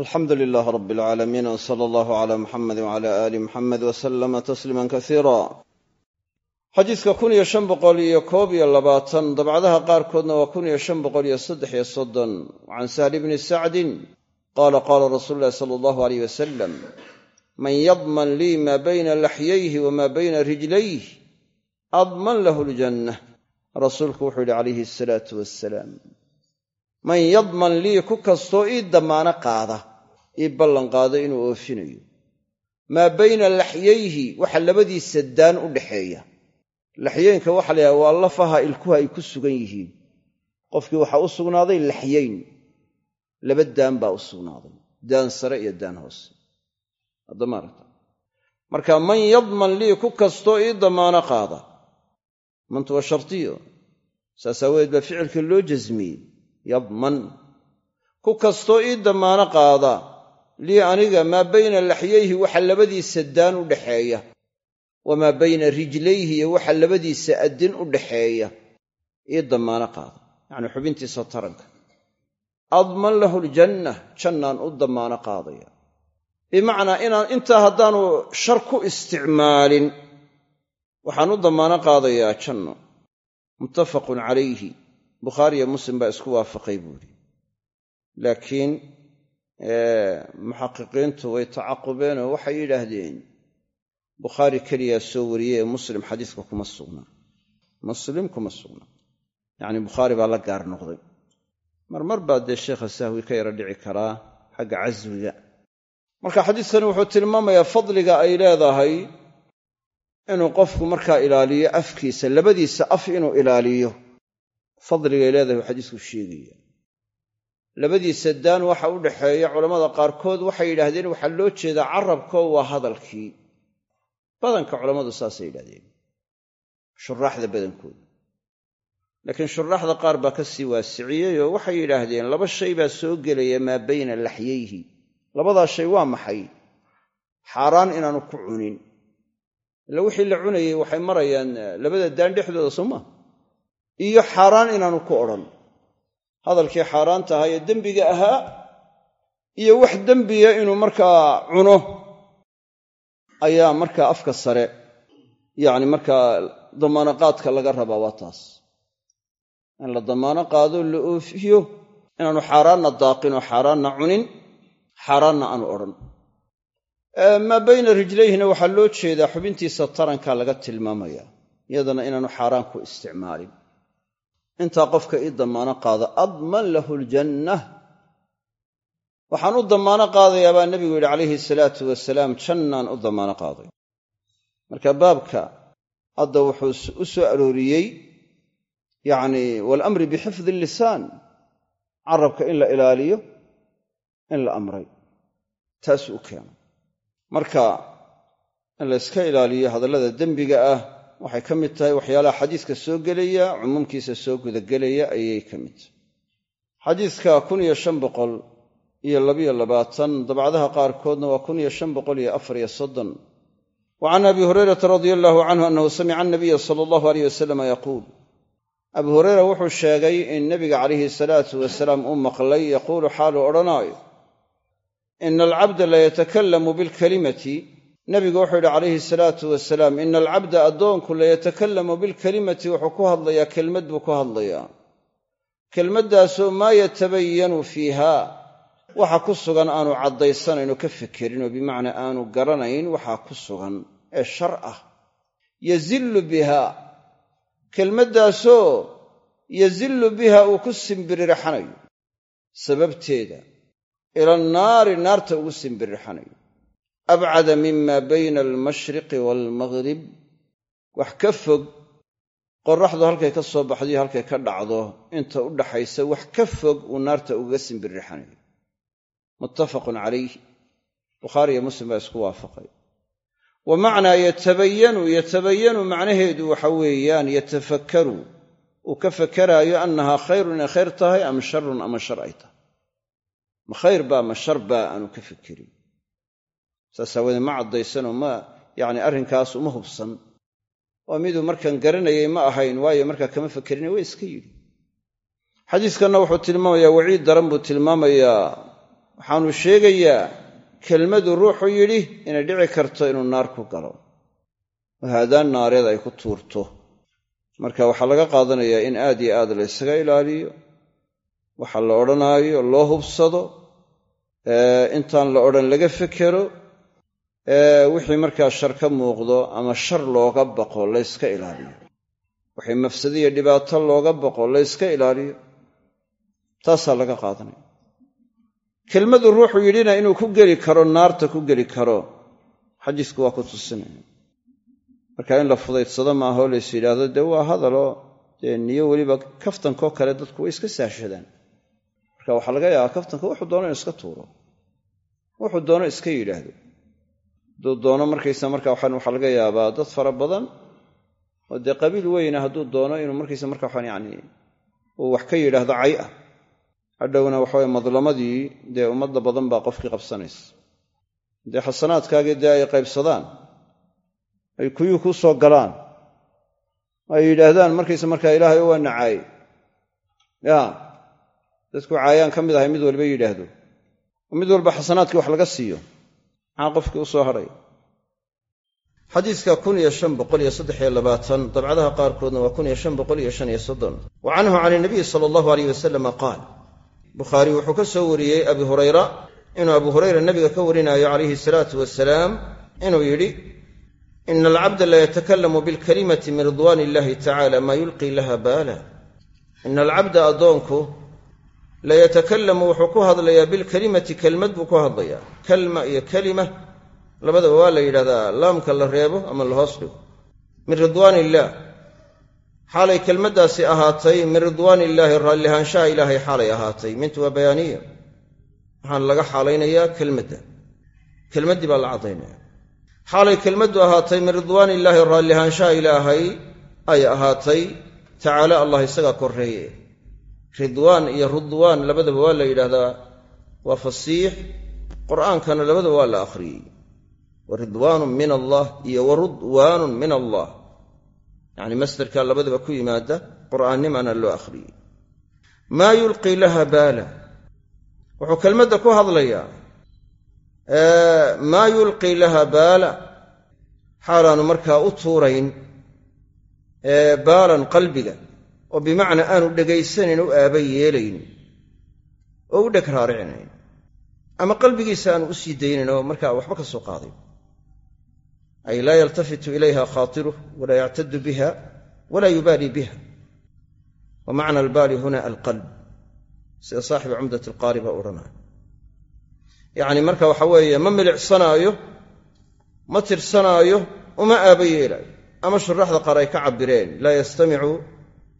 alxamdu lilaah rab alcaalamiin w sala allahu cala muxamedi wcala aali muxamed wasalama tasliima kasiira xadiiska kun iyo shan boqol iyo koob iyo labaatan dabcadaha qaarkoodna waa kun iyo shan boqol iyo saddex iyo soddon. Can sahli bni sacdin qaala qaala rasuulu ulahi sala allahu aleyh wasalam man yadman lii maa bayna laxyayhi wamaa bayna rijlayh adman lahu ljanna rasuulku wuxuu yidhi calayhi asalaatu man yadman lii ku kastoo ii damaano qaada ii ballan qaado inuu oofinayo. Maa bayna laxyayhi waxa labadiisa daan u dhaxeeya. Laxyeynka waxa la yidhaha waa lafaha ilkuha ay ku sugan yihiin. Qofkii waxaa u sugnaaday laxyayn. Laba daan baa u sugnaaday daan sare iyo daan hoose. Haddamaarata marka man yadman lii ku kastoo ii damaano qaada. Mantu waa shartiyo. Saas aawadeed baa ficilka loo jasmiyey yadman. Ku kastoo ii damaano qaada. Lii aniga maa bayna laxyayhi waxa labadiisa daan u dhaxeeya. Wamaa bayna rijlayhi iyo waxa labadiisa addin u dhaxeeya. Ii damaano qaada. Yacnii xubintiisa taranka. Adman lahu ljanna jannaan u damaano qaadaya. Bimacnaa inaan intaa haddaanu shar ku isticmaalin waxaan u damaano qaadayaa janno. Muttafaqun calayhi bukhaariyo muslim baa isku waafaqay buuhi laakiin muxaqiqiintu way tacaqubeen oo waxay yidhaahdeen bukhaari keliyaa soo wariyey ee muslim xadiiska kuma sugnaa muslim kuma sugnaa yacni bukhaari baa la gaar noqday. Marmar baa dee sheekha sahwi ka yara dhici karaa xagga caswiga. Marka xadiiskani wuxuu tilmaamayaa fadliga ay leedahay inuu qofku markaa ilaaliyo afkiisa labadiisa af inuu ilaaliyo fadligay leedahay uu xadiisku sheegaya. Labadiisa daan waxa u dhaxeeya culammada qaarkood waxay yidhaahdeen waxaa loo jeedaa carabko waa hadalkii. Badanka culammadu saasay yidhahdeen shuraaxda badankooda. Laakiin shuraaxda qaar baa ka sii waasiciyey oo waxay yidhaahdeen laba shay baa soo gelaya maa bayna laxyayhi. Labadaa shay waa maxay? Xaaraan inaanu ku cunin. Ila wixii la cunayey waxay marayaan labada daan dhexdooda sooma iyo xaaraan inaanu ku odhan. Hadalkii xaaraanta ahaa ee dembiga ahaa iyo wax dembiya inuu markaa cuno ayaa markaa afka sare yacni markaa damaano qaadka laga rabaa waa taas. In la damaano qaado la oofiyo inaanu xaaraanna daaqin oo xaaraanna cunin xaaraanna aanu odhan. Maa bayna rijlayhina waxaa loo jeedaa xubintiisa taranka laga tilmaamaya iyadana inaanu xaaraan ku isticmaalin intaa qofka ii damaano qaada adman lahu ljannah waxaan u damaano qaadayaa baa nebigu yidhi calayhi salaatu wasalaam jannaan u damaano qaaday. Marka baabka hadda wuxuu u soo arooriyey yacni waalamri bixifdi lisaan carabka in la ilaaliyo in la amray. Taasuu u keenay. Marka in la yska ilaaliyo hadallada dembiga ah waxay ka mid tahay waxyaalaha xadiiska soo gelaya cumuumkiisa soo gudagelaya ayay ka mid tahay. Xadiiska kun iyo shan boqol iyo labiyo labaatan dabcadaha qaarkoodna waa kun iyo shan boqol iyo afar iyo soddon. Wa can abi hurayrata radia allahu canhu annahu samica anabiya sala allahu aleyh wasalama yaquul. Abu hureyra wuxuu sheegay in nebiga calayhi salaatu wasalaam uu maqlay yaquulu xaaluu odhanaayo ina alcabda layatakallamu bilkalimati nabigu wuxuu yidhi calayhi salaatu wasalaam ina alcabda addoonku layatakallamu bilkalimati wuxuu ku hadlayaa kelmad buu ku hadlayaa. Kelmaddaasoo maa yatabayanu fiiha waxa ku sugan aanu caddaysanayn oo ka fekerin oo bimacnaa aanu garanayn waxaa ku sugan ee shar ah. Yazillu biha kelmaddaasoo yazillu biha uu ku simbirirxanayo sababteeda ila annaari naarta ugu simbirirxanayo abcada mima bayna almashriqi waalmaghrib wax ka fog qoraxdu halkay ka soo baxdayo halkay ka dhacdo inta u dhaxaysa wax ka fog uu naarta ugaga simbirixanayo muttafaqun calayh. Bukhaariyo muslim baa isku waafaqay. Wa macnaa yatabayanu yatabayanu macnaheedu waxa weeyaan yatafakkaru. Uu ka fakaraayo annahaa khayrun inay khayr tahay ama sharun ama shar ay tahay. Ma khayr baa ma shar baa aanu ka fekerin saas aawadee ma caddaysanoo ma yacni arrinkaas uma hubsan. Oo miduu markaan garanayay ma ahayn waayo markaa kama fakerine waa iska yidhi. Xadiiskanna wuxuu tilmaamayaa waciid daran buu tilmaamayaa. Waxaanu sheegayaa kelmadu ruuxu yidhi inay dhici karto inuu naar ku galo. Oo haadaan naareed ay ku tuurto. Marka waxaa laga qaadanayaa in aad iyo aad la ysaga ilaaliyo waxa la odhanaayo loo hubsado intaan la odhan laga fekero wixii markaa shar ka muuqdo ama shar looga baqo layska ilaaliyo. Wixii mafsadiyo dhibaato looga baqo layska ilaaliyo. Taasaa laga qaadanaya. Kelmadu ruuxu yidhina inuu ku geli karo naarta ku geli karo xadiisku waa ku tusinaya. Marka in la fudaydsado maahoo lays yidhaahdo dee waa hadaloo dee niyo weliba kaftankoo kale dadku way iska saashadaan. Marka waxaa laga yaabaa kaftanka wuxuu doono inu iska tuuro. Wuxuu doono iska yidhaahdo hadduu doono markaysa marka waxaa laga yaabaa dad fara badan oo dee qabiil weyna hadduu doono inuu markaysa marka waxaan yani uu wax ka yidhaahdo cay ah. Hadhowna waxaweye madlamadii dee ummadda badan baa qofkii qabsanaysa. Dee xasanaadkaagii dee ay qaybsadaan ay kuyuu kuu soo galaan ay yidhaahdaan markaysa markaa ilaahay waa nacaay ya dadku caayaan ka mid ahay mid walba yidhaahdo. Oo mid walba xasanaadkii wax laga siiyo maxaa qofkii u soo hadhay xadiiska dabcadaha qaarkoodna waa wa canhu can inabiyi sala allahu aleyh wasalama qaal bukhaari wuxuu ka soo wariyey abi hurayra inuu abu hurayra nabiga ka warinaayo calayhi salaatu wasalaam inuu yidhi ina alcabda la yatakalamu bilkalimati min ridwaan illahi tacala maa yulqii laha baala. Ina alcabda addoonku la yatakalamu wuxuu ku hadlayaa bilkalimati kelmad buu ku hadlayaa. Kalma iyo kalima labadaba waa la yidhahdaa laamka la reebo ama la hoos dhigo. Min ridwaan illaah xaalay kelmaddaasi ahaatay min ridwaan illaahi raallihaanshaha ilaahay xaalay ahaatay. Mintu waa bayaaniya. Waxaan laga xaalaynayaa kelmadda. Kelmaddii baa la caddaynaya xaalay kelmaddu ahaatay min ridwaan illaahi raallihaanshaha ilaahay ay ahaatay. Tacaala allah isagaa korreeye ridwaan iyo rudwaan labadaba waa la yidhaahdaa waa fasiix. Qur'aankana labadaba waa la akhriyey. Wa ridwaanun min allah iyo wa rudwaanun min allah. Yacni masderkaa labadaba ku yimaada qur'aannimana loo akhriyey. Maa yulqii laha baala. Wuxuu kelmadda ku hadlayaa maa yulqii laha baala. Xaalaanu markaa u tuurayn baalan qalbiga oo bimacnaa aanu dhegaysanayn u aaba yeelayn oo u dheg raaricinayn ama qalbigiisa aanu u sii daynayn oo markaa waxba ka soo qaadayn ay laa yaltafitu ilayha khaatiruh walaa yactadu biha walaa yubaali biha. Wa macna albaali huna alqalb. Sida saaxibu cumdat alqaari baa yacni marka waxa weeye ma milicsanaayo ma tirsanaayo uma aaba yeelaayo ama shuraxda qaar ay ka cabbireen laa yastamicu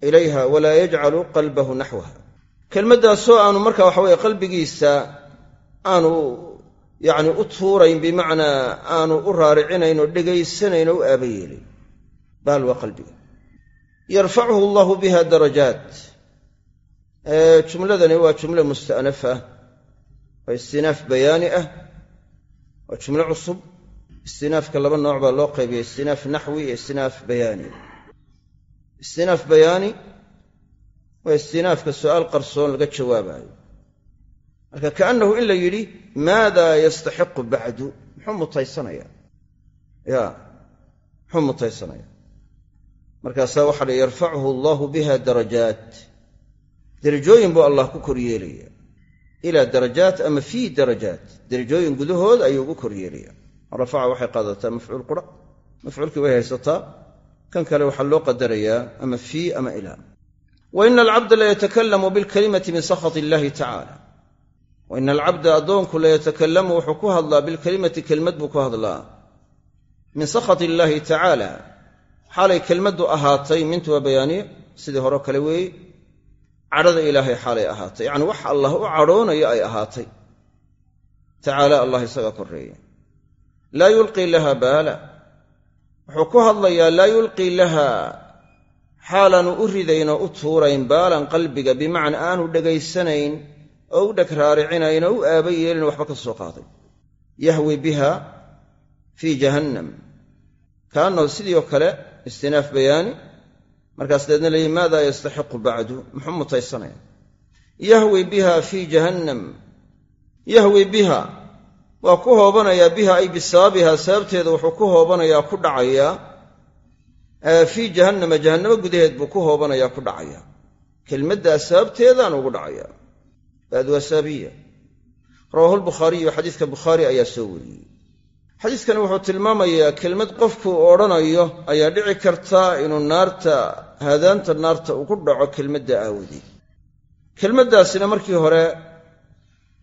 ilayha walaa yajcalu qalbahu naxwaha kelmaddaasoo aanu marka waxa weye qalbigiisa aanu yacni u tuurayn bimacnaa aanu u raaricinayn oo dhegaysanayn oo u aaba yeelayn baal waa qalbiga yarfacuhu allahu biha darajaat jumladani waa jumle musta'naf ah oo istinaaf bayaani ah waa jumlo cusub istinaafka laba nooc baa loo qaybiyay istinaaf naxwi iyo istinaaf bayaani istinaaf bayaani waa istinaafka su'aal qarsoon laga jawaabaayo. Marka kaannahu in la yidhi maadaa yastaxiqu bacdu? Muxuu mutaysanayaa. Ya muxuu mutaysanayaa. Markaasaa waxaa la yarfacuhu allahu biha darajaat. Derajooyin buu allah ku kor yeelaya ilaa darajaat ama fii darajaat. Derajooyin gudahood ayuu ugu kor yeelaya rafaca waxay qaadataa mafcuul qura. Mafcuulkii way haysataa kan kale waxaa loo qadarayaa ama fii ama ilaa wa ina alcabda layatakallamu bilkalimati min sakhati illahi tacala wa ina alcabda addoonku layatakallamu wuxuu ku hadlaa bilkalimati kelmad buu ku hadlaa. Min sakhati illaahi tacaala xaalay kelmaddu ahaatay mintu waa bayaaniya sidii hore kale weeye cadhada ilaahay xaalay ahaatay. Yacni wax allah u cadhoonayo ay ahaatay. Tacaala allah isaga korreeya laa yulqii laha baala wuxuu ku hadlayaa laa yulqii laha xaalaanu u ridayn oo u tuurayn baalan qalbiga bimacnaa aanu dhegaysanayn oo u dheg raaricinayn oo u aaba yeelin waxba ka soo qaaday yahwi biha fii jahannam. Kaannahu sidii oo kale istinaaf bayaani markaas deedna leeyi maada yastaxiqu bacdu muxuu mutaysanaya yahwi biha fii jahannam. Yahwi biha waa ku hoobanayaa biha ay bisababiha sababteeda wuxuu ku hoobanayaa ku dhacayaa fii jahannama jahannamo gudaheed buu ku hoobanayaa ku dhacaya kelmaddaa sababteedaan ugu dhacaya baad waa sababiya rawaahu lbukhaariyu bukhaari ayaa soo wariyey. Xadiiskani wuxuu tilmaamayaa kelmad qofku odhanayo ayaa dhici karta inuu naarta haadaanta naarta ugu dhaco kelmadda aawadeed. Kelmaddaasina markii hore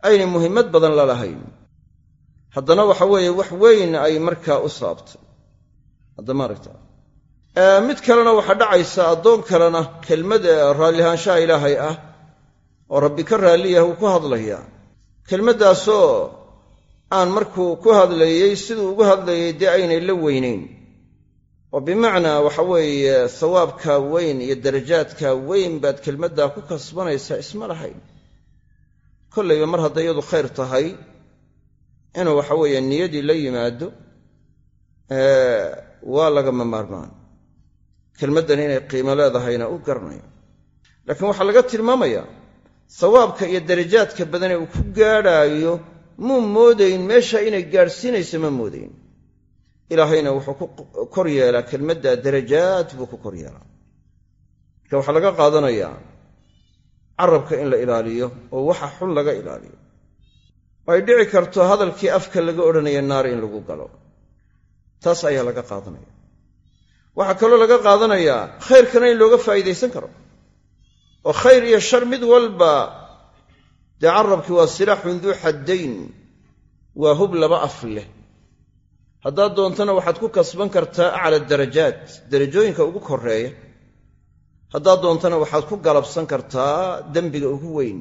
aynay muhimmad badan la lahayn haddana waxa weeye wax weyn ay markaa u saabtay. Hadda maaragta mid kalena waxaa dhacaysa addoon kalena kelmad raallihaanshaha ilaahay ah oo rabbi ka raalliyah uu ku hadlaya kelmaddaasoo aan markuu ku hadlayey siduu ugu hadlayay dee aynay la weynayn oo bimacnaa waxa weeye sawaabkaa weyn iyo darajaadkaa weyn baad kelmaddaa ku kasbanaysaa isma lahayn. Kollayba mar hadday iyadu khayr tahay inuu waxa weeye niyadii la yimaado waa lagama maarmaan. Kelmaddan inay qiimo leedahayna u garanayo. Laakiin waxaa laga tilmaamayaa sawaabka iyo darajaadka badanee uu ku gaadhaayo muu moodayn meesha inay gaadhsiinayso ma moodayn. Ilaahayna wuxuu ku kor yeelaa kelmadda darajaad buu ku kor yeelaa. Marka waxaa laga qaadanayaa carabka in la ilaaliyo oo waxa xun laga ilaaliyo ay dhici karto hadalkii afka laga odhanaya naar in lagu galo. Taas ayaa laga qaadanaya. Waxaa kaloo laga qaadanayaa khayrkana in looga faa'iidaysan karo. Oo khayr iyo shar mid walba dee carabkii waa silaaxun duu xaddayn waa hub laba af leh. Haddaad doontana waxaad ku kasban kartaa acla darajaat derajooyinka ugu koreeya haddaad doontana waxaad ku galabsan kartaa dembiga ugu weyn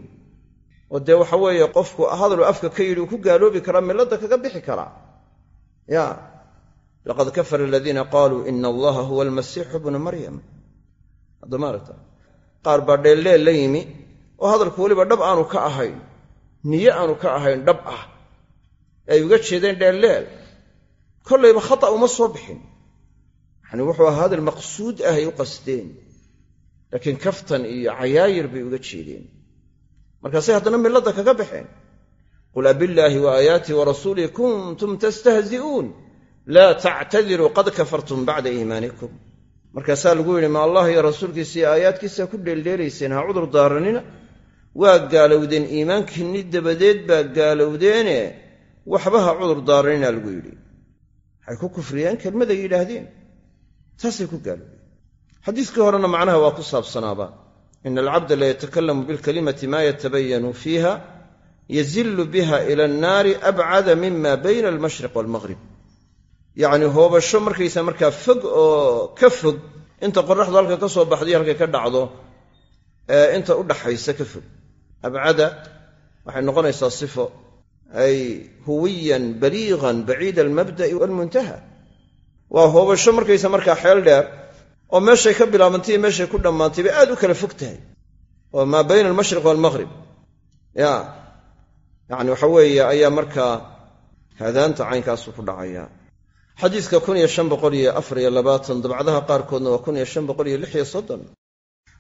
oo dee waxa weeye qofku hadaluu afka ka yidhi uu ku gaaloobi karaa milladda kaga bixi karaa. Ya. Laqad kafara aladiina qaaluu ina allaha huwa almasiixu bnu maryam. Hadda maaragta qaar baa dheelleel la yimi oo hadalku weliba dhab aanu ka ahayn niye aanu ka ahayn dhab ah. Ay uga jeedeen dheelleel kollayba khata uma soo bixin. Yacni wuxuu ahaa hadal maqsuud ah u qasdeen laakiin kaftan iyo cayaayir bay uga jeedeen markaasay haddana milladda kaga baxeen qul abillaahi wa aayaatii wa rasuulih kuntum tastahzi'uun laa tactadiruu qad kafartum bacda iimaanikum. Markaasaa lagu yidhi ma allah iyo rasuulkiisa iyo aayaadkiisa ku dheeldheelayseen ha cudur daaranina? Waa gaalowdeen iimaankiinni dabadeed baa gaalowdeene waxba ha cudur daaranina lagu yidhi. Waxay ku kufriyeen kelmaday yidhaahdeen taasay ku gaalowdeen. Xadiiskii horena macnaha waa ku saabsanaaba ina alcabda la yatakalamu bilkalimati ma yatabayanu fiiha yazillu biha ila annaari abcada mima bayna almashriq waalmaghrib yacni hoobasho markaysa markaa fog oo ka fog inta qoraxdu halka ka soo baxday halkay ka dhacdo inta u dhaxaysa ka fog abcada waxay noqonaysaa sifo ay huwiyan baliiqan baciida almabda'i waalmuntaha waa hoobasho markaysa markaa xeel dheer oo meeshay ka bilaabantay iyo meeshay ku dhammaantay bay aad u kala fog tahay oo maa bayna almashriq waalmaghrib ya yacni waxa weeye ayaa markaa haadaanta caynkaasu ku dhacaya xadiiska kun iyo shan boqol iyo afar iyo labaatan dabcdaha qaarkoodna waa kun iyo shan boqol iyo lix iyo soddon.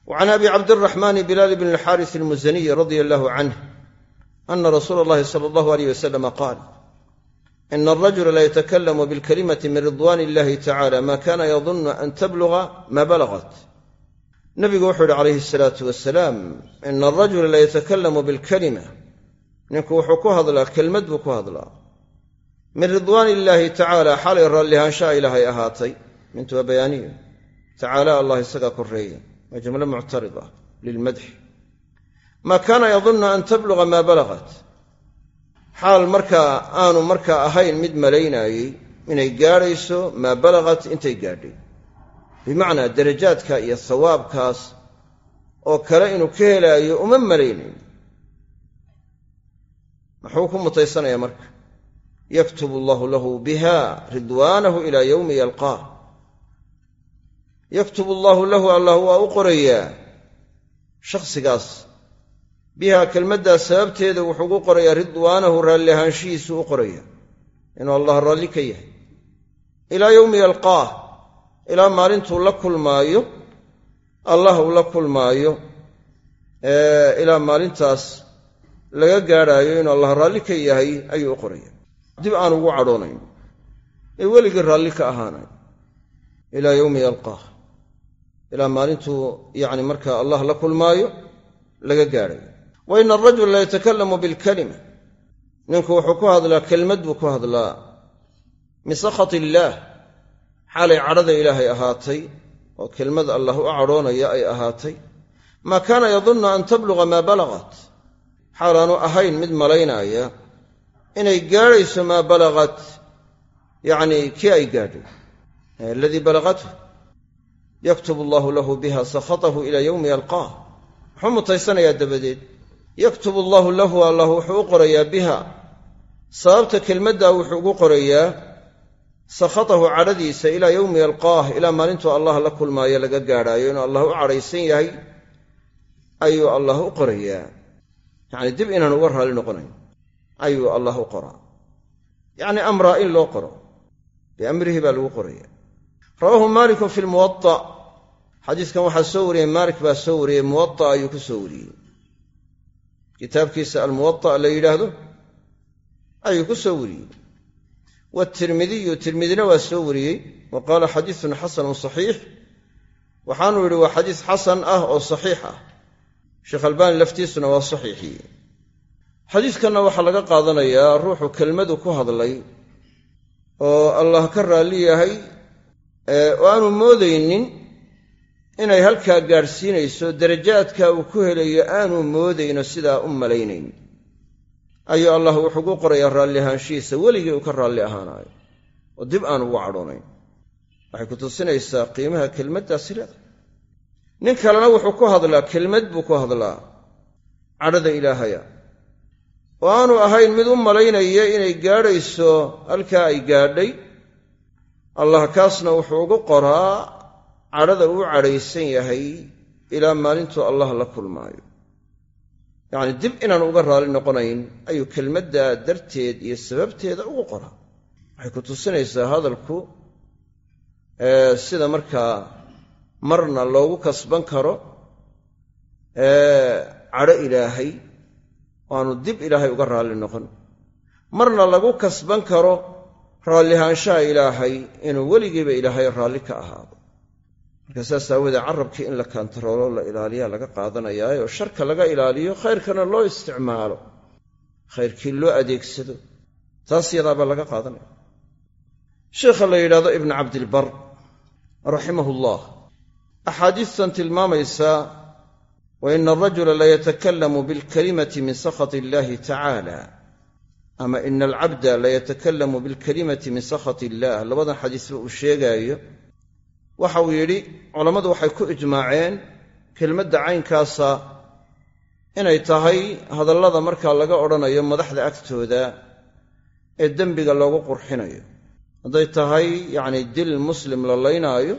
Wa can abi cabdiraxmaani bilaal bni alxaaris almusaniy radia allahu canh ana rasuula allahi sala allahu aleyh wasalama qaal ina alrajula la yatakalamu bilkalimati min ridwan illahi tacala ma kana yadunnu an tabluga ma balagat nabigu wuxuu yihi calayhi asalaatu wasalaam ina alrajula la yatakalamu bilkalima ninku wuxuu ku hadlaa kelmad buu ku hadlaa min ridwaan illaahi tacaala xalay raallihaanshaha ilaahay ahaatay mintu waa bayaaniyo tacaala allah isagaa korreeye waa jumlo muctarida lilmadxi maa kaana yadunnu an tabluga xaal markaa aanu markaa ahayn mid malaynaayey inay gaadhayso maa balagat intay gaadhay. Bimacnaa darajaadka iyo sawaabkaas oo kale inuu ka helaayo uma malaynayn. Muxuu ku mutaysanayaa marka? Yaktubu allahu lahu biha ridwaanahu ilaa yowmi yalqaah yaktubu allaahu lahu allah waa u qorayaa shakhsigaas bihaa kelmaddaas sababteeda wuxuu ugu qorayaa ridwaanahu raalli ahaanshihiisu u qoraya inuu allah raalli ka yahay. Ilaa yowmi yalqaah ilaa maalintuu la kulmaayo allah uu la kulmaayo ilaa maalintaas laga gaadhaayo inuu allah raalli ka yahay ayuu u qoraya. Dib aan ugu cadhoonayn ee weligii raalli ka ahaanay. Ilaa yowmi yalqaah ilaa maalintuu yacni markaa allah la kulmaayo laga gaadhayo wa ina arajula la yatakalamu bilkalima. Ninku wuxuu ku hadlaa kelmad buu ku hadlaa. Min sakhati illaah xaalay cadhada ilaahay ahaatay oo kelmad allah u cadhoonaya ay ahaatay. Maa kaana yadunnu an tabluga maa balagat xaalaanu ahayn mid malaynaya inay gaadhayso maa balagat yacnii kii ay gaadhay? Aladii balagathu yaktub allahu lahu biha sakhatahu ilaa yowmi yalqaah muxuu mutaysanayaa dabadeed yaktub allaahu lahu allah wuxuu u qorayaa biha. Sababta kelmaddaa wuxuu ugu qorayaa sakhatahu cadhadiisa ilaa yowmi yalqaah ilaa maalintuu allah la kulmaayo laga gaadhaayo. Inuu allah u cadhaysan yahay ayuu allah u qorayaa. Yacnii dib inaan uga raalli noqonayn ayuu allah u qoraa. Yacnii amraa in loo qoro biamrihi baa lagu qoraya rawaahu maalikun fi lmuwaa xadiiskan waxaa soo wariyey maalik baa soo wariyey muwaa ayuu ku soo wariyey kitaabkiisa almuwaa la yidhaahdo ayuu ku soo wariyey. Waatirmidiyu tirmidina waa soo wariyey wa qaala xadiisun xasanun saxiix. Waxaanuu yidhi waa xadiis xasan ah oo saxiix ah. Sheekh albaani laftiisuna waa saxiixiyey xadiiskanna waxaa laga qaadanayaa ruuxu kelmadu ku hadlay oo allah ka raalli yahay oo aanu moodaynin inay halkaa gaadhsiinayso darajaadka uu ku helayo aanu moodayno sidaa u malaynayn. Ayuu allah wuxuu ku qorayaa raalli ahaanshihiisa weligii uu ka raalli ahaanaayo oo dib aan ugu cadhoonayn. Waxay ku tusinaysaa qiimaha kelmaddaasi leeda nin kalena wuxuu ku hadlaa kelmad buu ku hadlaa cadhada ilaahaya. Oo aanu ahayn mid u malaynaya inay gaadhayso halkaa ay gaadhay allah kaasna wuxuu ugu qoraa cadhada uu cadhaysan yahay ilaa maalintuu allah la kulmaayo. Yacnii dib inaan uga raalli noqonayn ayuu kelmaddaa darteed iyo sababteeda ugu qoraa waxay ku tusinaysaa hadalku sida markaa marna loogu kasban karo cadho ilaahay waanu dib ilaahay uga raalli noqon. Marna lagu kasban karo raallihaanshaha ilaahay inuu weligiiba ilaahay raalli ka ahaado marka saas aawoodee carabkii in la kantaroolo la ilaaliyaa laga qaadanayaa oo sharka laga ilaaliyo khayrkana loo isticmaalo. Khayrkii loo adeegsado taas yadaabaa laga qaadanaya. Sheikha la yidhahdo ibnu cabdilbar raximahullah axaadiistan tilmaamaysa wa ina arajula layatakallamu bilkalimati min sakhati illahi tacaala ama ina alcabda layatakallamu bilkalimati min sakhati illah labadan xadiisba uu sheegaayo waxa uu yidhi culammadu waxay ku ijmaaceen kelmadda caynkaasa inay tahay hadallada markaa laga odhanayo madaxda agtooda ee dembiga loogu qurxinayo. Hadday tahay yacnii dil muslim la laynaayo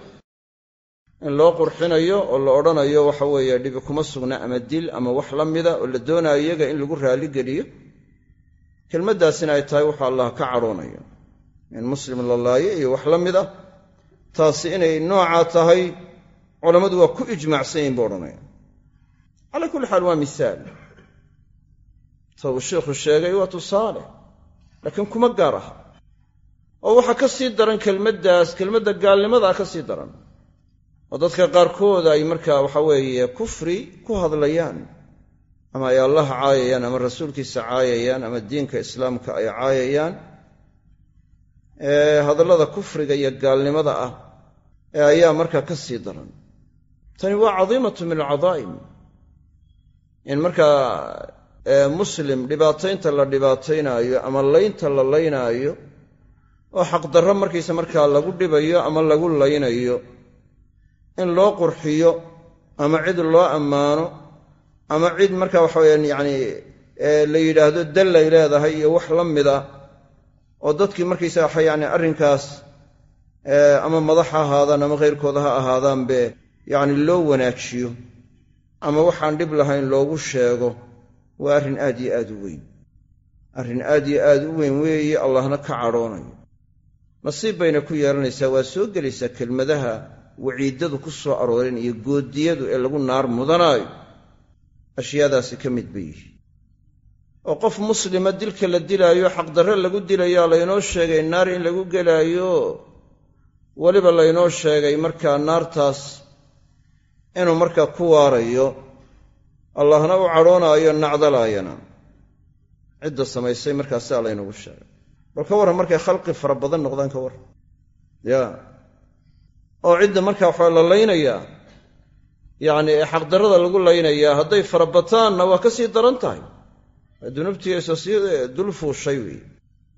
in loo qurxinayo oo la odhanayo waxa weeye dhibi kuma sugna ama dil ama wax la mida oo la doonaayo iyaga in lagu raalligeliyo kelmaddaasina ay tahay wuxuu allah ka cadhoonayo in muslim la laayo iyo wax la mid ah taasi inay noocaa tahay culammadu waa ku ijmaacsan yihiin buu odhanaya. Calaa kulli xaal waa misaal. Ta uu sheikhu sheegay waa tusaale laakiin kuma gaar aha. Oo waxaa ka sii daran kelmaddaas kelmadda gaalnimadaa ka sii daran. Oo dadka qaarkood ay markaa waxa weeye kufri ku hadlayaan ama ay allah caayayaan ama rasuulkiisa caayayaan ama diinka islaamka ay caayayaan hadallada kufriga iyo gaalnimada ah ee ayaa markaa ka sii daran. Tani waa cadiimatu min alcadaa'im. In markaa muslim dhibaataynta la dhibaataynaayo ama laynta la laynaayo oo xaqdarro markiisa markaa lagu dhibayo ama lagu laynayo in loo qurxiyo ama cid loo ammaano ama cid marka waxa weyaan yacni la yidhaahdo dallay leedahay iyo wax la mida oo dadkii markaysaga yani arrinkaas ama madax ha ahaadaan ama khayrkooda ha ahaadaanbe yacni loo wanaajiyo ama waxaan dhib lahayn loogu sheego waa arrin aad iyo aad u weyn. Arrin aad iyo aad u weyn weeye allahna ka cadhoonayo. Nasiib bayna ku yeelanaysaa waa soo gelaysaa kelmadaha waciiddadu ku soo arooreen iyo goodiyadu ee lagu naar mudanaayo. Ashyaadaasi ka mid bay yihiin oo qof muslima dilka la dilaayo xaqdarre lagu dilayaa laynoo sheegay naar in lagu gelaayo. Weliba laynoo sheegay markaa naartaas inuu markaa ku waarayo. Allahna u cadhoonaayo nacdalaayana. Cidda samaysay markaa sidaa laynagu sheegay. Bal ka warran markay khalqi fara badan noqdaan ka warran ya. Oo cidda markaa waxaa la laynayaa. Yacni ee xaqdarrada lagu laynayaa hadday farabataanna waa ka sii daran tahay dunuubtiisa sii dul fuushay weeye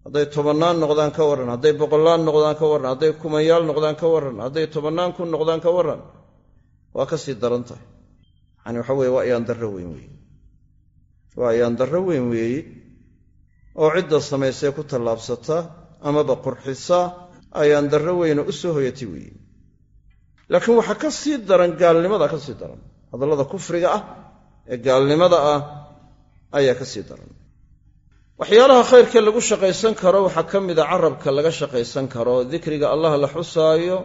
hadday tobannaan noqdaan ka warran hadday boqollaan noqdaan ka warran hadday kumanyaal noqdaan ka warran hadday tobannaan kun noqdaan ka warran waa ka sii daran tahay. Yacani waxa weye waa ayaan darro weyn weeye waa ayaan darro weyn weeye oo cidda samaysee ku tallaabsata amaba qurxisa ayaan darro weyne u soo hoyatay weeye laakiin waxaa ka sii daran gaalnimada ka sii daran hadallada kufriga ah ee gaalnimada ah ayaa ka sii daran. Waxyaalaha khayrka lagu shaqaysan karo waxaa ka mida carabka laga shaqaysan karo. Dikriga allah la xusaayo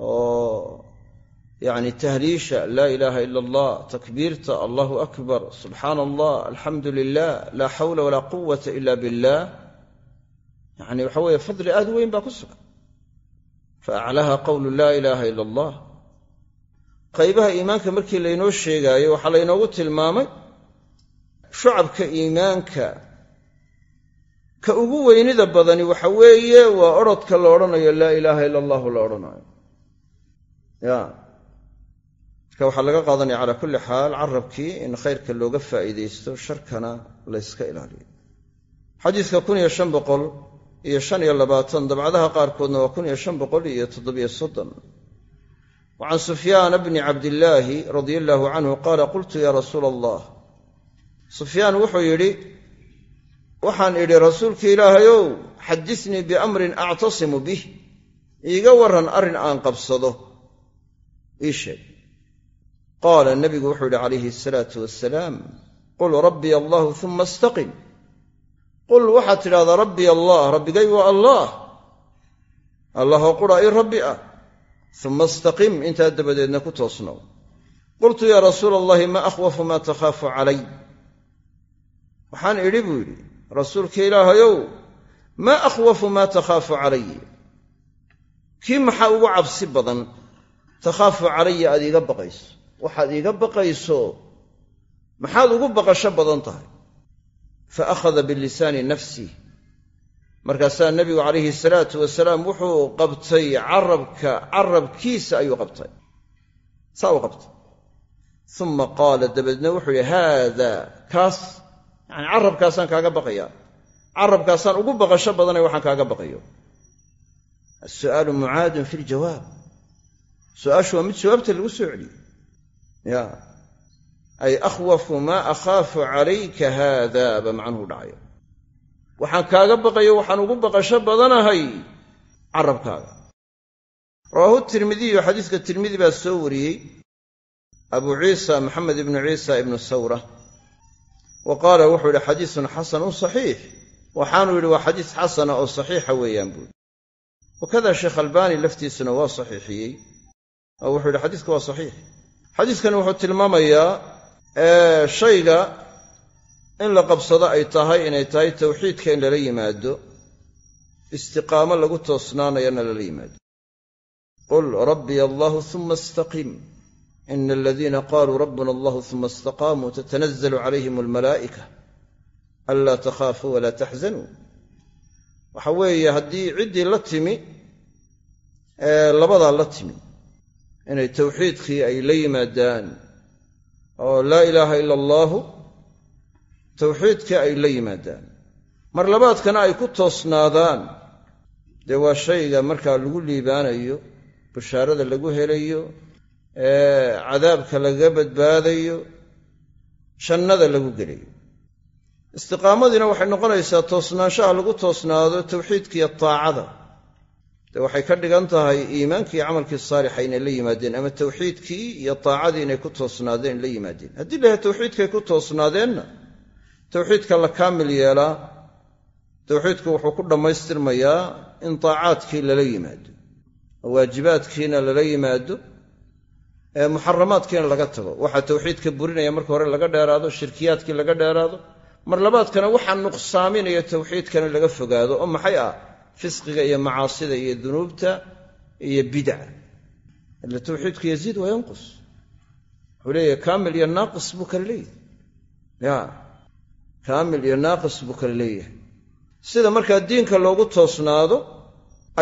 oo yacni tahliisha laa ilaaha ila allah takbiirta allahu akbar subxaana allah alxamdu lilah laa xawla walaa quwata ila billah yacni waxa weeye fadli aad weyn baa ku sugan. Fa aclaha qowlu laa ilaaha ila allah qaybaha iimaanka markii laynoo sheegaayo waxaa laynoogu tilmaamay shucabka iimaanka ka ugu weynida badani waxa weeye waa odrodka la odhanayo laa ilaaha ila allahu la odhanayo. Ya. Marka waxaa laga qaadanaya calaa kulli xaal carabkii in khayrka looga faa'iidaysto sharkana layska ilaaliyo. Xadiiska kun iyo shan boqol iyo shan iyo labaatan dabcadaha qaarkoodna waa kun iyo shan boqol iyo toddobiyo soddon. Wa can sufyaana bni cabdillaahi radia allaahu canhu qaala qultu yaa rasuula allah sufyaan wuxuu yidhi waxaan idhi rasuulka ilaahayow xadisnii biamrin actasimu bih. Iiga warran arrin aan qabsado. Ii sheeg. Qaala nebigu wuxuu yidhi calayhi asalaatu wasalaam qul rabbiy allahu uma istaqim. Qul waxaad tidhahdaa rabbiy allah rabbigay waa allah. Allahoo qura ii rabbi ah. Uma istaqim intaa dabadeedna ku toosnow qultu yaa rasuula allahi ma akhwafu maa takhaafu calay waxaan idhi buu yidhi rasuulka ilaahayow maa akhwafu maa takhaafu calay kii maxaa ugu cabsi badan takhaafu calaya aad iiga baqayso. Waxaad iiga baqayso maxaad ugu baqasho badan tahay. Fa akhada bilisaani nafsih markaasaa nebigu calayhi salaatu wasalaam wuxuu qabtay carabka carabkiisa ayuu qabtay. Saa u qabtay. Uma qaala dabeedna wuxuu yidhi haada kaas yacani carabkaasaan kaaga baqayaa carabkaasaan ugu baqasho badanay waxaan kaaga baqayo. Asu'aalu mucaadun fi ljawaab su'aashu waa mid jawaabta lagu soo celiyey. Ya. Ay akhwafu maa akhaafu calayka haada ba macnuhu dhacaya. Waxaan kaaga baqayo waxaan ugu baqasho badanahay carabkaaga rawaahu tirmidiyu xadiiska tirmidi baa soo wariyey. Abu ciisa maxamed ibnu ciisa ibnu sawra wa qaala wuxuu yidhi xadiisun xasanun saxiix. Waxaanuu yidhi waa xadiis xasana oo saxiixa weeyaan buuri wakada sheekh albaani laftiisuna waa saxiixiyey. Oo wuxuu yidhi xadiisku waa saxiix. Xadiiskani wuxuu tilmaamayaa shayga in la qabsado ay tahay inay tahay tawxiidka in lala yimaado istiqaamo lagu toosnaanayana lala yimaado. Qul rabbiy allahu uma istaqim ina aladiina qaluu rabbuna allahu uma istaqaamuu tatanazalu calayhim almalaa'ika anlaa takhaafuu walaa taxzanuu waxa weeye haddii ciddii la timi labadaa la timi inay tawxiidkii ay la yimaadaan oo laa ilaaha ila allaahu tawxiidkii ay la yimaadaan mar labaadkana ay ku toosnaadaan dee waa shayga markaa lagu liibaanayo bashaarada lagu helayo cadaabka lagaga badbaadayo jannada lagu gelayo. Istiqaamadiina waxay noqonaysaa toosnaanshaha lagu toosnaado tawxiidkiiyo taacada. Dee waxay ka dhigan tahay iimaankii camalkii saalixa inay la yimaadeen ama tawxiidkii iyo taacadii inay ku toosnaadeen la yimaadeen. Haddii layahay tawxiidkay ku toosnaadeenna tawxiidka la kaamil yeelaa tawxiidku wuxuu ku dhammaystirmayaa in taacaadkii lala yimaado oo waajibaadkiina lala yimaado muxaramaadkiina laga tago. Waxaa tawxiidka burinaya marka hore laga dheeraado shirkiyaadkii laga dheeraado. Mar labaadkana waxaa nuqsaaminaya tawxiidkana laga fogaado oo maxay ah? Fisqiga iyo macaasida iyo dunuubta iyo bidca. Ila tawxiidku yaziid waa yanqus. Wuxuu leeyahay kaamil iyo naaqis buu kala leeyahay. Ya kaamil iyo naaqis buu kala leeyahay. Sida markaa diinka loogu toosnaado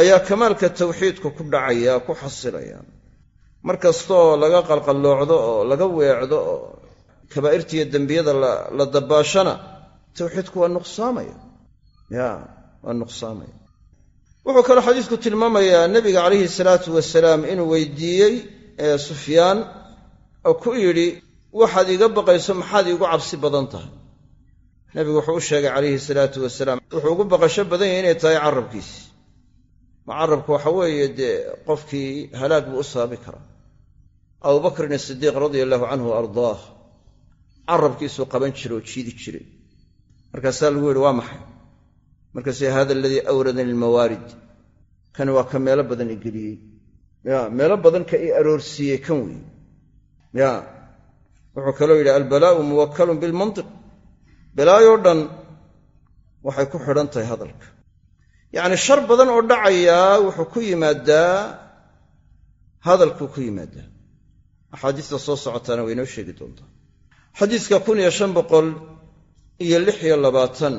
ayaa kamaalka tawxiidku ku dhacaya ku xasilaya mar kastaoo laga qalqalloocdo oo laga weecdo oo kabaa'irtiiyo dembiyada la dabbaashana tawxiidku waa nuqsaamaya. Ya waa nuqsaamaya. Wuxuu kaloo xadiisku tilmaamayaa nebiga calayhi salaatu wasalaam inuu weydiiyey sufyaan oo ku yidhi waxaad iiga baqayso maxaad iigu cabsi badan tahay? Nebigu wuxuu u sheegay calayhi salaatu wasalaam wuxuu ugu baqasho badan yahay inay tahay carabkiisi ma carabku waxa weeye dee qofkii halaag buu u sababi karaa abubakrin asidiiq radia allahu canhu wa ardaah. Carabkiisuu qaban jiray oo jiidi jiray. Markaasaa lagu yidhi waa maxay? Markaasuu hada aladii awradani ilmawaarid kani waa ka meelo badan i geliyey. Ya meelo badan ka i aroorsiiyey kan weeye ya wuxuu kaloo yidhi albalaa'u muwakkalun bilmantiq. Balaayoo dhan waxay ku xidhan tahay hadalka. Yacni shar badan oo dhacayaa wuxuu ku yimaadaa hadalkuu ku yimaadaa axaadiista soo socotaana way inoo sheegi doontaa. Xadiiska kun iyo shan boqol iyo lix iyo labaatan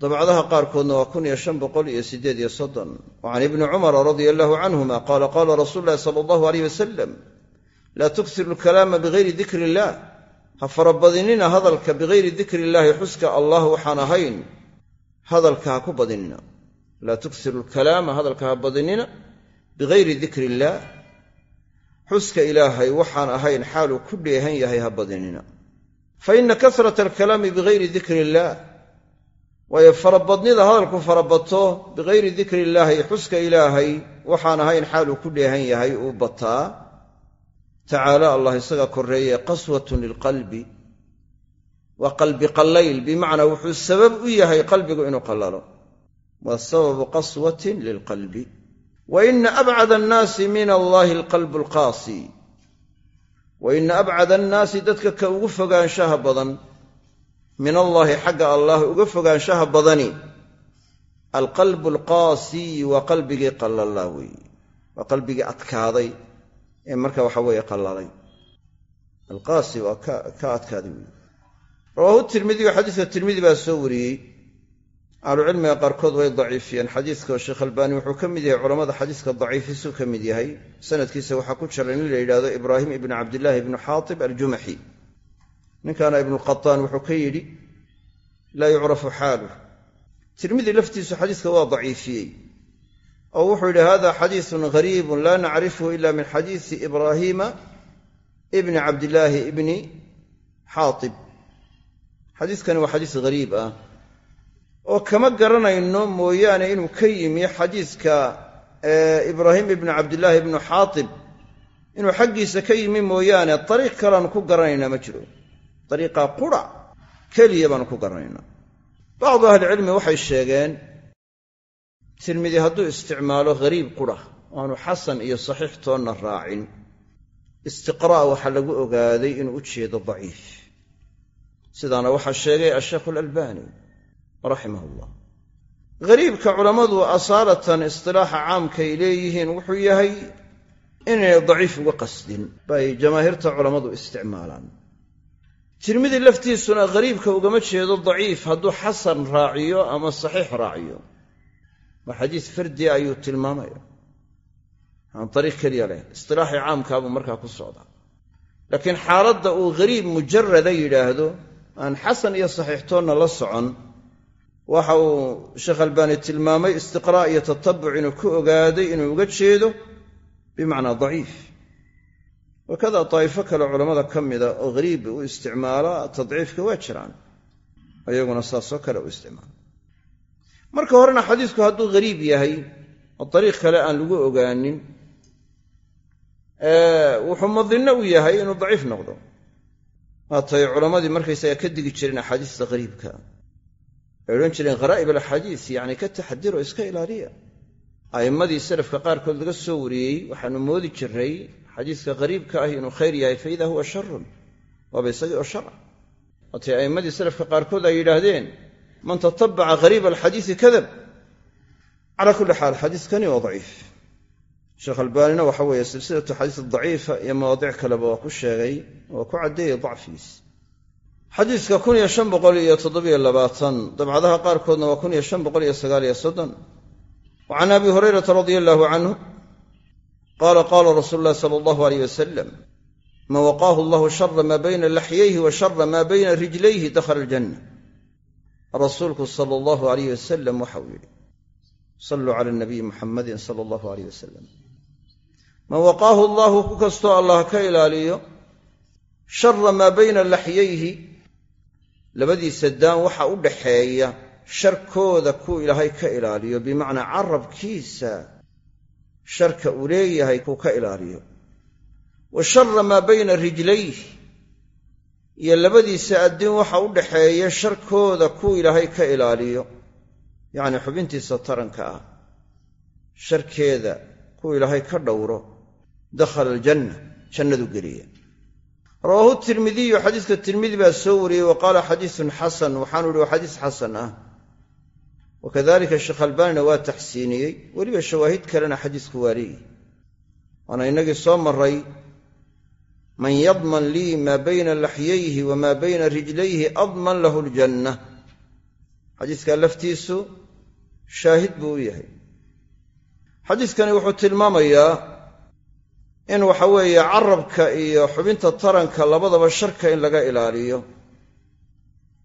dabcadaha qaarkoodna waa kun iyo shan boqol iyo siddeed iyo soddon. Wa ibni cumara radia allahu canhuma qaala qaala rasuulu llahi sala allahu aleyh wasalam laa tuksiru alkalaama bigayri dikri illah ha farabadinina hadalka bigayri dikri illaahi xuska allah waxaan ahayn hadalka ha ku badinina. Laa tuksiru alkalaama hadalka ha badinina bigayri dikri illaah xuska ilaahay waxaan ahayn xaaluu ku dheehan yahay ha badinina. Fa ina kasrata alkalaami bigayri dikri illaah waayo farabadnida hadalku farabato bigayri dikri illaahi xuska ilaahay waxaan ahayn xaaluu ku dheehan yahay uu bataa. Tacaala allah isaga korreeye qaswatun lilqalbi waa qalbi qallayl bimacnaa wuxuu sabab u yahay qalbigu inuu qallalo. Waa sababu qaswatin lilqalbi wa ina abcada annaasi min allahi alqalbu alqaasi wa ina abcada annaasi dadka ka ugu fogaanshaha badan min allaahi xagga allah uga fogaanshaha badani alqalbu alqaasiy waa qalbigii qallalaa weeye waa qalbigii adkaaday ee marka waxa weeye qallalay alqaasi waa ka adkaaday weeye rawaahu tirmidiyu xadiiska tirmidi baa soo wariyey ahlucilmiga qaarkood way daciifiyeen. Xadiiska sheekh albaani wuxuu ka mid yahay culammada xadiiska daciifisuu ka mid yahay. Sanadkiisa waxaa ku jira nin la yidhaahdo ibraahim ibnu cabdillaahi ibnu xaatib aljumaxi ninkaana ibnuqataan wuxuu ka yidhi laa yucrafu xaaluh tirmidi laftiisu xadiiska waa daciifiyey oo wuxuu yidhi hada xadiisun gariibun laa nacrifhu ila min xadiisi ibraahiima ibni cabdillaahi ibni xaatib. Xadiiskani waa xadiis gariib ah oo kama garanayno mooyaane inuu ka yimi xadiiska ibraahim ibni cabdillaahi ibnu xaatib. Inuu xaggiisa ka yimi mooyaane dariiq kaleanu ku garanaynaa ma jiro. Dariiqa qura keliya baanu ku garanaynaa. Bacdu ahlicilmi waxay sheegeen tirmidi hadduu isticmaalo ghariib qura aanu xasan iyo saxiix toonna raacin. Istiqraa' waxaa lagu ogaaday inuu u jeedo daciif. Sidaana waxaa sheegay asheekhu alalbani raximah ullah ghariibka culammadu asaalatan istilaaxa caamkaay leeyihiin wuxuu yahay inaynay daciif uga qasdin bay jamaahiirta culammadu isticmaalaan. Tirmidi laftiisuna ghariibka ugama jeedo daciif hadduu xasan raaciyo ama saxiix raaciyo. Waa xadiis fardia ayuu tilmaamaya. Aan dariiq keliya leh istilaaxii caamkaabuu markaa ku socdaa laakiin xaaladda uu ghariib mujarada yidhaahdo aan xasan iyo saxiixtoonna la socon waxa uu sheekh albaani tilmaamay istiqraa' iyo tatabuc inuu ku ogaaday inuu uga jeedo bimacnaa daciif. Wakada daa'ifo kale culammada ka mida oo hariib u isticmaala tadciifka waa jiraan iyaguna saasoo kale u isticmaala. Marka horena xadiisku hadduu hariib yahay oo dariiq kale aan lagu ogaanin wuxuu madinno u yahay inuu daciif noqdo. Waatay culammadii markaysaga ka digi jireen axaadiista hariibka ay odhan jireen kharaa'ib alaxaadiis yacni ka taxadiroo iska ilaaliya. A'immadii salafka qaarkood laga soo wariyey waxaanu moodi jiray xadiiska qariibka ah inuu khayr yahay fa idaa huwa sharun waaba isagii oo shar ah waatay a'immadii salafka qaarkood ay yidhaahdeen man tatabaca hariiba alxadiisi kadab. Calaa kulli xaal xadiiskani waa daciif. Sheekh albaanina waxa weeye silsilatu xadiis daciifa iyo mawaadic kaleba waa ku sheegay waa ku caddeeyey dacfigiis xadiiska kun iyo shan boqol iyo toddobiyo labaatan dabcadaha qaarkoodna waa kun iyo shan boqol iyo sagaaliyo soddon. Wa abi hurayrata radia allaahu canhu qaala qaala rasuulu llahi sala allahu aleyh wasalam man waqaahu allahu shara maa bayna laxyayhi wa shara maa bayna rijlayhi dakhala aljanna rasuulku sala allahu alayh wasalam waxau yidhi saluu cala nabiyi muxamadin sala allahu aleyh wasalam man waqaahu allahu ku kastoo allah ka ilaaliyo shara maa bayna laxyayhi labadiisa daan waxa u dhaxeeya sharkooda kuu ilaahay ka ilaaliyo bimacnaa carabkiisa sharka uu leeyahay kuu ka ilaaliyo. Wa shara maa bayna rijlayh iyo labadiisa addiin waxa u dhaxeeya sharkooda kuu ilaahay ka ilaaliyo. Yacnii xubintiisa taranka ah sharkeeda kuu ilaahay ka dhowro dakhala aljanna jannadu geliya rawaahu tirmidiyu xadiiska tirmidi baa soo wariyey wa qaala xadiisun xasan waxaanu ihi waa xadiis xasan ah. Wa kadalika sheekh albaanina waa taxsiiniyey weliba shawaahid kalena xadiisku waa waana innagii soo maray man yadman lii maa bayna laxyayhi wamaa bayna rijlayhi adman lahu aljanna xadiiskaa laftiisu shaahid buu u yahay. Xadiiskani wuxuu tilmaamayaa in waxa weeye carabka iyo xubinta taranka labadaba sharka in laga ilaaliyo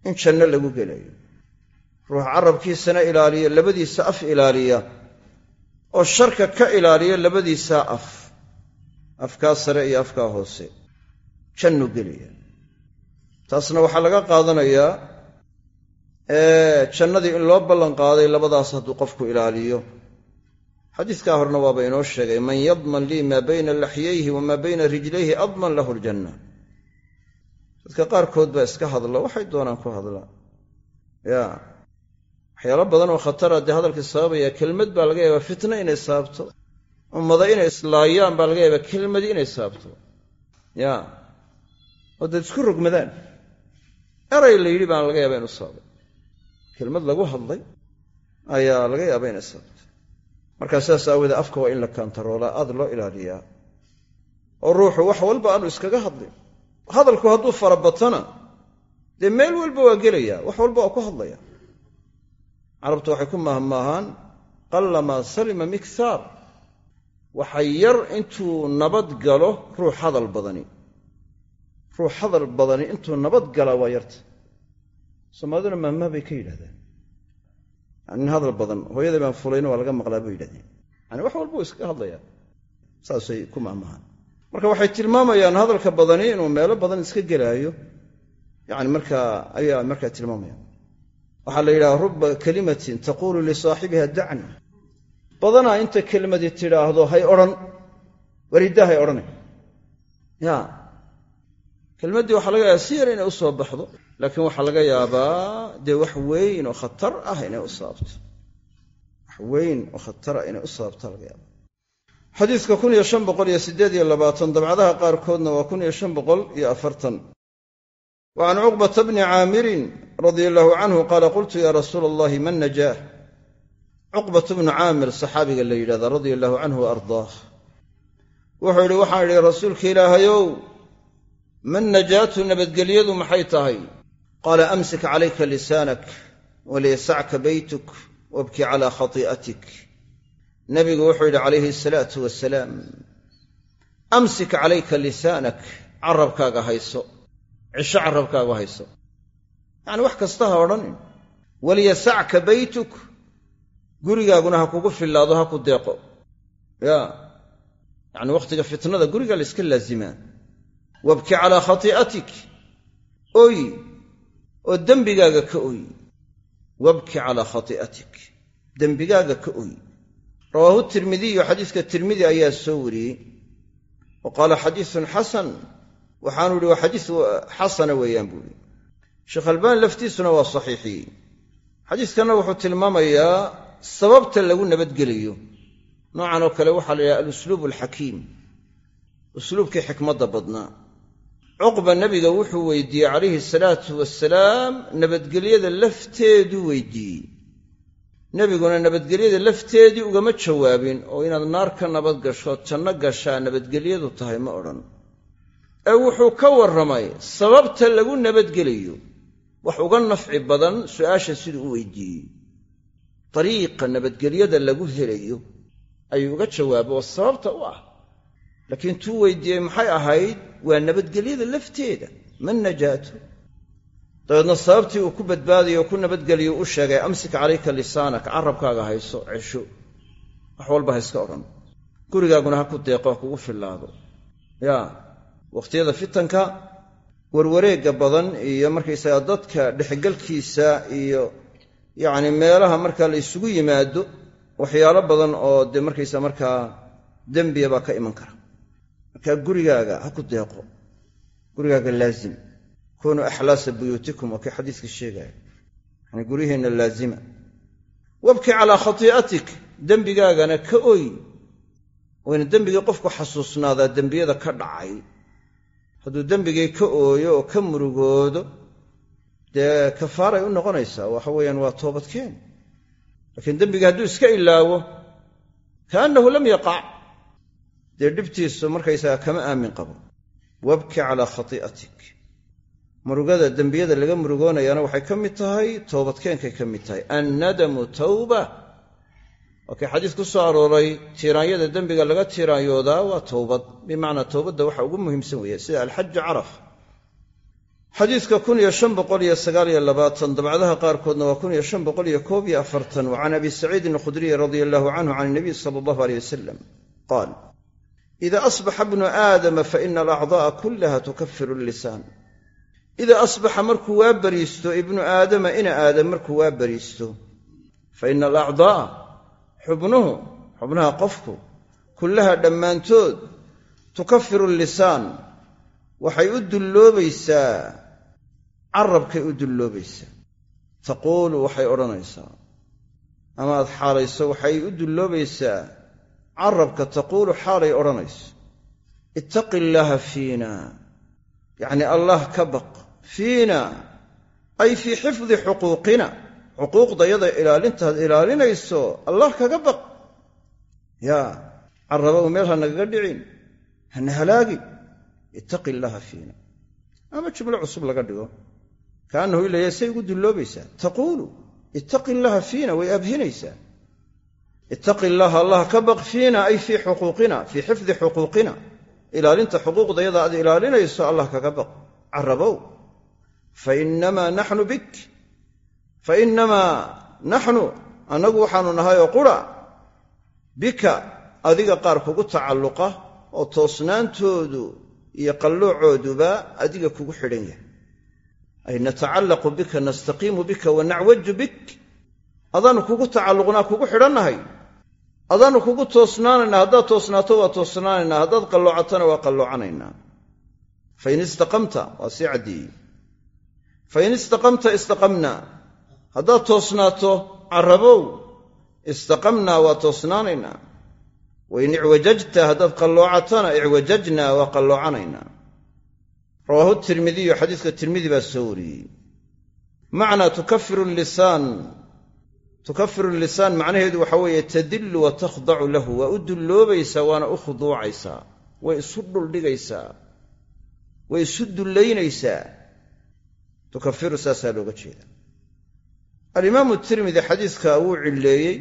in janno lagu gelayo. Ruux carabkiisana ilaaliyo labadiisa af ilaaliya. Oo sharka ka ilaaliyo labadiisaa af. Afkaa sare iyo afkaa hoose. Jannu gelaya taasna waxaa laga qaadanayaa jannadii in loo ballan qaaday labadaas hadduu qofku ilaaliyo xadiiskaa horena waaba inoo sheegay man yadman lii maa bayna laxyayhi wamaa bayna rijlayhi adman lahu aljanna. Dadka qaarkood baa iska hadla waxay doonaan ku hadlaa ya waxyaalo badan oo khatara dee hadalkii sababaya kelmad baa laga yaabaa fitna inay saabto. Ummada inay islaayaan baa laga yaabaa kelmadii inay saabto. Ya oo dad isku rogmadaan. Eray la yidhi baana laga yaaba inu saabay. Kelmad lagu hadlay ayaa laga yaaba inay saabto markaa sidaas aawoodee afka waa in la kaantaroolaa aad loo ilaaliyaa. Oo ruuxu wax walba aanu iskaga hadlin. Hadalku hadduu farabatana dee meel walba waa gelayaa wax walba waa ku hadlaya. Carabtu waxay ku mahmaahaan qallamaa salima mikhaar waxa yar intuu nabad galo ruux hadal badani. Ruux hadal badani intuu nabad galaa waa yarta. Soomaaliduna mahmaah bay ka yidhahdaan nin hadal badan hooyaday baan fulayna waa laga maqlaa bay yidhahdeen yani wax walba u iskaga hadlayaa saasay ku mahmahaan marka waxay tilmaamayaan hadalka badani inuu meelo badan iska gelaayo yani markaa ayaa markaa tilmaamayaan. Waxaa la yidhaha ruba kalimatin taquulu lisaaxibiha dacni badanaa inta kelimadii tidhaahdo hay odhan wariddaa hay odhanay. Ya kelmaddii waxaa laga yaabaa si yar inay u soo baxdo laakiin waxaa laga yaabaa dee wax weyn oo khatar ah inay u sababto wax weyn oo khatara inay u sababta laga yaaba xadiiska kun iyo shan boqol iyo siddeed iyo labaatan dabcadaha qaarkoodna waa kun iyo shan boqol iyo afartan. Wa can cuqbata bni caamirin radia allaahu canhu qaala qultu yaa rasuula allahi man najaah cuqbatu bnu caamir saxaabiga la yidhahda radia allahu canhu wa ardaah wuxuu yidhi waxaan idhi rasuulka ilaahayow man najaatu nabadgelyadu maxay tahay qaala amsik calayka lisaanak waliyasacka beytuk wabki calaa khati'atik. Nabigu wuxuu yidhi calayhi asalaatu wasalaam amsik calayka lisaanak carabkaaga hayso cisho carabkaaga hayso. Yacni wax kasta ha odhanin. Waliyasacka beytuk gurigaaguna ha kugu fillaado ha ku deeqo. Ya. Yacni wakhtiga fitnada guriga la iska laazimaa. Wabki calaa khati'atik. Oy oo dembigaaga ka oy wabki calaa khati'atik. Dembigaaga ka oy rawaahu tirmidiyu xadiiska tirmidi ayaa soo wariyey. Wa qaala xadiisun xasan. Waxaanu ihi waa xadiis xasana weeyaan buu ihi sheekh albaani laftiisuna waa saxiixiyey xadiiskanna wuxuu tilmaamayaa sababta lagu nabadgelayo. Noocan oo kale waxaa la yidhaha alusluub alxakiim usluubkii xikmadda badnaa cuqba nebiga wuxuu weydiiyey calayhi salaatu wasalaam nabadgelyada lafteeduu weydiiyey. Nebiguna nabadgelyada lafteedii ugama jawaabin oo inaad naar ka nabad gasho janno gashaa nabadgelyadu tahay ma odhan. Ee wuxuu ka warramay sababta lagu nabadgelayo wax uga nafci badan su'aasha siduu u weydiiyey. Dariiqa nabadgelyada lagu helayo ayuu uga jawaabay oo sababta u ah. Laakiin tuu weydiiyey maxay ahayd waa nabadgelyada lafteeda ma najaatu dabeedna sababtii uu ku badbaadayo oo ku nabadgeliyo u sheegay amsik calayka lisaanaka carabkaaga hayso cesho. Wax walba ha iska odhan. Gurigaaguna ha ku deeqo ha kugu fillaado. Yaa wakhtiyada fitanka warwareegga badan iyo markaysaga dadka dhexgalkiisa iyo yacni meelaha markaa la isugu yimaado waxyaalo badan oo dee markaysa markaa dembiya baa ka iman kara markaa gurigaaga ha ku deeqo. Gurigaaga laazim. Kunuu axlaasa buyuutikum waa kii xadiiska sheegaya. Yani guryaheenna laazima. Wabki calaa khatii'atik dembigaagana ka oy. Wayna dembigii qofku xasuusnaadaa dembiyada ka dhacay. Hadduu dembigii ka ooyo oo ka murugoodo dee kafaaray u noqonaysaa. Waxa weeyaan waa toobadkeen. Laakiin dembigii hadduu iska ilaawo kaannahu lam yaqac dee dhibtiisu markaysaga kama aamin qabo. Wabki calaa khatii'atik murugada dembiyada laga murugoonayaana waxay ka mid tahay toobadkeenkay ka mid tahay. Annadamu tawba. Waa kii xadiis ku soo arooray tiiraanyada dembiga laga tiiraanyoodaa waa towbad bimacnaa towbadda waxa ugu muhiimsan weeye sida alxaju caraf. Xadiidka dabcadaha qaarkoodna waa wa can abi saciidin alkhudriyi radia allahu canhu can inabiy sala allahu aleyh wasalam qaal ida asbaxa bnu aadama faina alacda'a kullaha tukafiru lisaan idaa asbaxa markuu waa bariisto ibnu aadama ina aadam markuu waa bariisto fa ina alacdaa'a xubnuhu xubnaha qofku kullaha dhammaantood tukafiru lisaan waxay u dulloobaysaa carabkay u dulloobaysaa taquulu waxay odhanaysaa ama aad xaalayso waxay u dulloobaysaa carabka taquulu xaalay odhanayso ittaqi illaaha fiina. Yacni allah ka baq. Fiina ay fii xifdi xuquuqina. Xuquuqdayada ilaalintaad ilaalinayso allah kaga baq. Yaa carraba u meel ha nagaga dhicin hana halaagin ittaqi illaaha fiina. Ama jumlo cusub laga dhigo. Kaannahu ilaya say ugu dulloobaysaa. Taquulu ittaqi illaaha fiina way abhinaysaa ittaqi illaaha allah ka baq fiina ay fii xuquuqina fii xifdi xuquuqina. Ilaalinta xuquuqdayada aad ilaalinayso allah kaga baq. Carrabow. Fa innamaa naxnu bik. Fa innamaa naxnu annagu waxaanu nahay oo qura. Bika adiga qaar kugu tacalluqa oo toosnaantoodu iyo qalloocooduba adiga kugu xidhan yahay. Ay natacallaqu bika nastaqiimu bika wa nacwaju bik. Adaannu kugu tacalluqnaa kugu xidhannahay adaannu kugu toosnaanaynaa haddaad toosnaato waa toosnaanaynaa haddaad qalloocatana waa qalloocanaynaa. Fain istaqamta waa sii caddeeyey fain istaqamta istaqamnaa. Haddaad toosnaato carrabow istaqamnaa waa toosnaanaynaa wain icwajajta haddaad qalloocatana icwajajnaa waa qalloocanaynaa. Rawaahu tirmidiyu xadiiska tirmidi baa soo wariyey. Macnaa tukafiru lisaan tukafiru lisaan macnaheedu waxa weeye tadillu wa takhdacu lahu waa u dulloobaysaa waana u khuduucaysaa way isu dhuldhigaysaa way isu dullaynaysaa. Tukafiru saasaa looga jeeda. Alimaamu tirmidi xadiiska wuu cilleeyey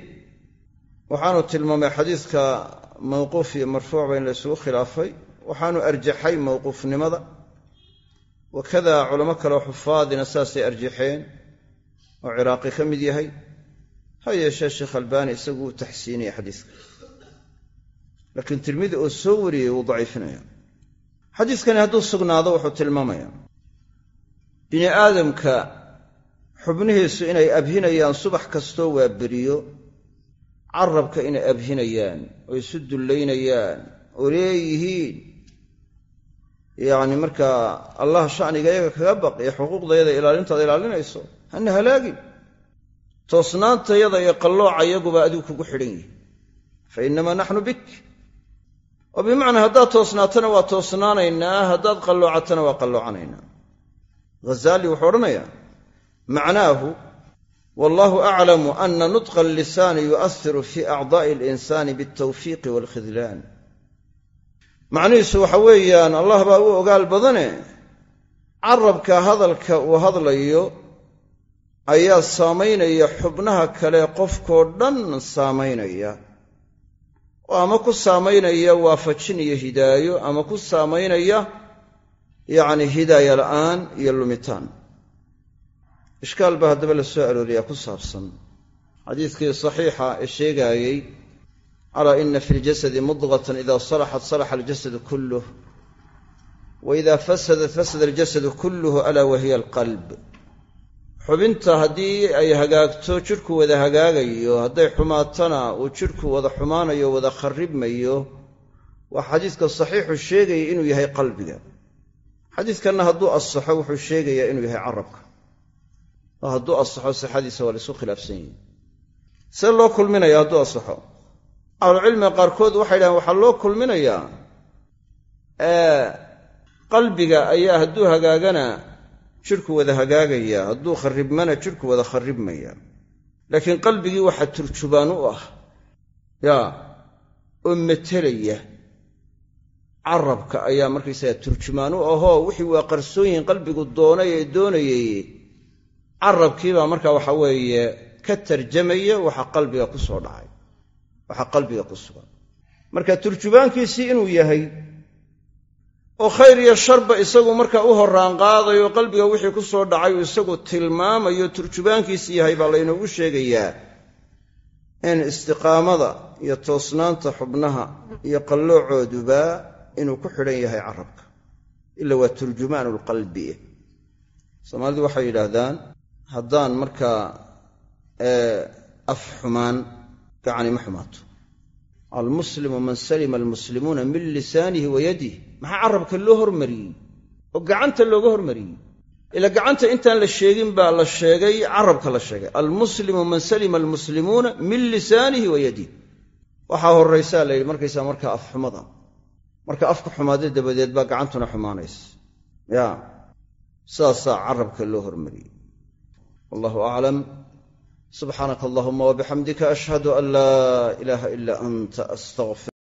waxaanu tilmaamay xadiiska mawquuf iyo marfuucba in la isugu khilaafay waxaanu arjaxay mawquufnimada. Wakada culamo kaleo xufaadina saasay arjaxeen oo ciraaqi ka mid yahay ha yeeshee sheekh albaani isagu uu taxsiinaya xadiiska? Laakiin tirmidi oo soo wariyey wuu daciifinaya xadiiskani hadduu sugnaado wuxuu tilmaamayaa. Bini aadamka xubnihiisu inay abhinayaan subax kastoo waa beriyo carabka inay abhinayaan oo isu dullaynayaan oo leeyihiin. Yacni markaa allah shaniga iyaga kaga baq iyo xuquuqdayada ilaalintaada ilaalinayso hana halaagin toosnaantayada iyo qallooca iyaguba adigu kugu xidhan yihi fa innamaa naxnu bik. Oo bimacnaa haddaad toosnaatana waa toosnaanaynaa haddaad qalloocatana waa qalloocanaynaa. Ghazaali wuxuu odhanayaa macnaahu wallahu aclamu ana nutqa allisaani yu'ahiru fi acdaa'i alinsani bialtawfiiqi waalkhidlaan macnihiisu waxa weeyaan allah baa u ogaal badane carabka hadalka uu hadlayo ayaa saamaynaya xubnaha kale qofkoo dhan saamaynaya oo ama ku saamaynaya waafajin iyo hidaayo ama ku saamaynaya yacni hidaaya la'aan iyo lumitaan. Ishkaal baa haddaba la soo arooriyaa ku saabsan. Xadiidkii saxiixa ee sheegaayey calaa ina fi ljasadi mudqatan ida salaxat salaxa aljasadu kulluh wa ida fasadat fasada aljasadu kulluhu alaa wahiya alqalb xubinta haddii ay hagaagto jidhku wada hagaagayo hadday xumaatana uu jidhku wada xumaanayo wada kharribmayo waa xadiiska saxiixu sheegaya inuu yahay qalbiga. Xadiidkanna hadduu asaxo wuxuu sheegayaa inuu yahay carabka. Oo hadduu asaxo sixadiisa waa laysu khilaafsan yihi see loo kulminaya hadduu asaxo ahlucilmiga qaarkood waxay dhahaan waxaa loo kulminayaa qalbiga ayaa hadduu hagaagana jidhku wada hagaagaya hadduu kharribmana jidhku wada kharribmaya. Laakiin qalbigii waxaa turjubaan u ah. Yaa oo metelaya carabka ayaa markaysaga turjumaan u ahoo wixii waa qarsooyin qalbigu doonay ee doonayay. Carabkiibaa marka waxa weeye ka tarjamaya waxa qalbiga ku soo dhacay. Waxa qalbiga ku sugan. Marka turjubaankiisii inuu yahay oo khayr iyo sharba isagu marka u horraan qaadayo qalbiga wixii ku soo dhacay uu isagu tilmaamayo turjubaankiisi yahay baa laynoogu sheegayaa in istiqaamada iyo toosnaanta xubnaha iyo qalloocooduba inuu ku xidhan yahay carabka ila waa turjumaanu lqalbi soomaalidu waxay yidhaahdaan haddaan markaa af xumaan gacani ma xumaato. Almuslimu man salima almuslimuuna min lisaanihi wa yadih maxaa carabka loo hormariyey? Oo gacanta looga hormariyey? Ila gacanta intaan la sheegin baa la sheegay carabka la sheegay. Almuslimu man salima almuslimuuna min lisaanihi wa waxaa horraysaa la yidhi markaysaa markaa afxumada marka afka xumaada dabadeed baa gacantuna xumaanaysa. Ya sidaasaa carabka loo hormariyey. Wallahu aclam. Subxaanaka allahuma wabixamdika ashhadu an laa ilaaha ila anta astaqfir